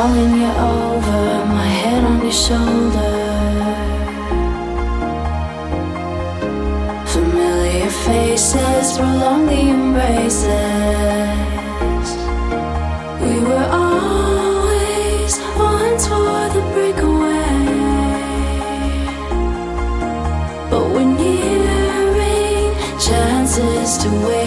calling you over, my head on your shoulder. Familiar faces prolong the embraces. We were always once for the breakaway, but we're nearing chances to wait.